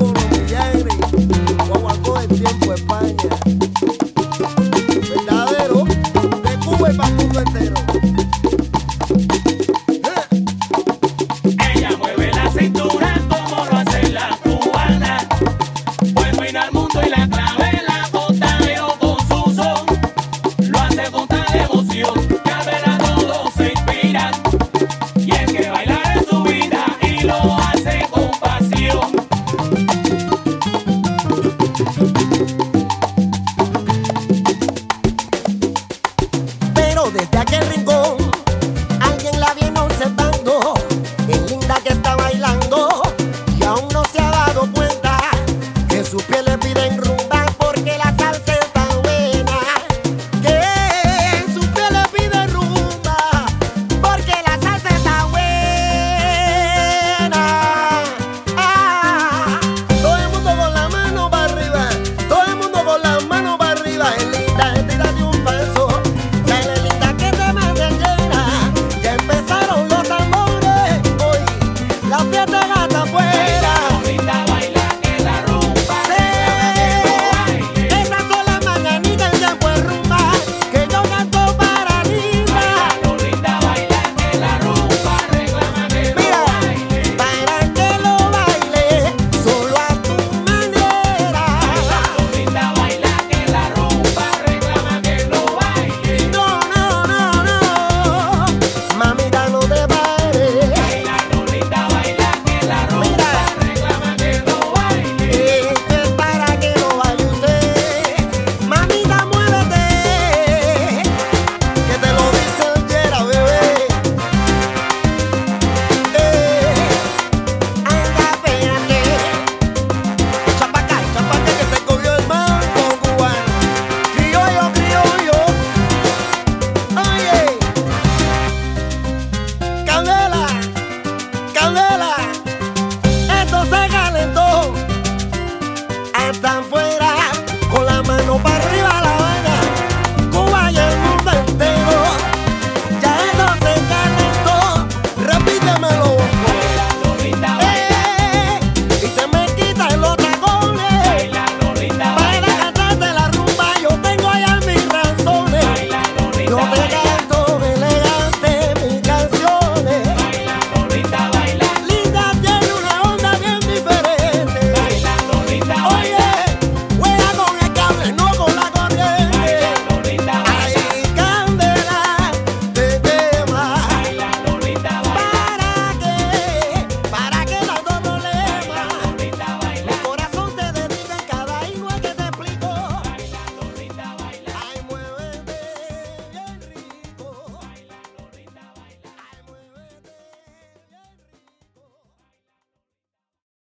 Oh.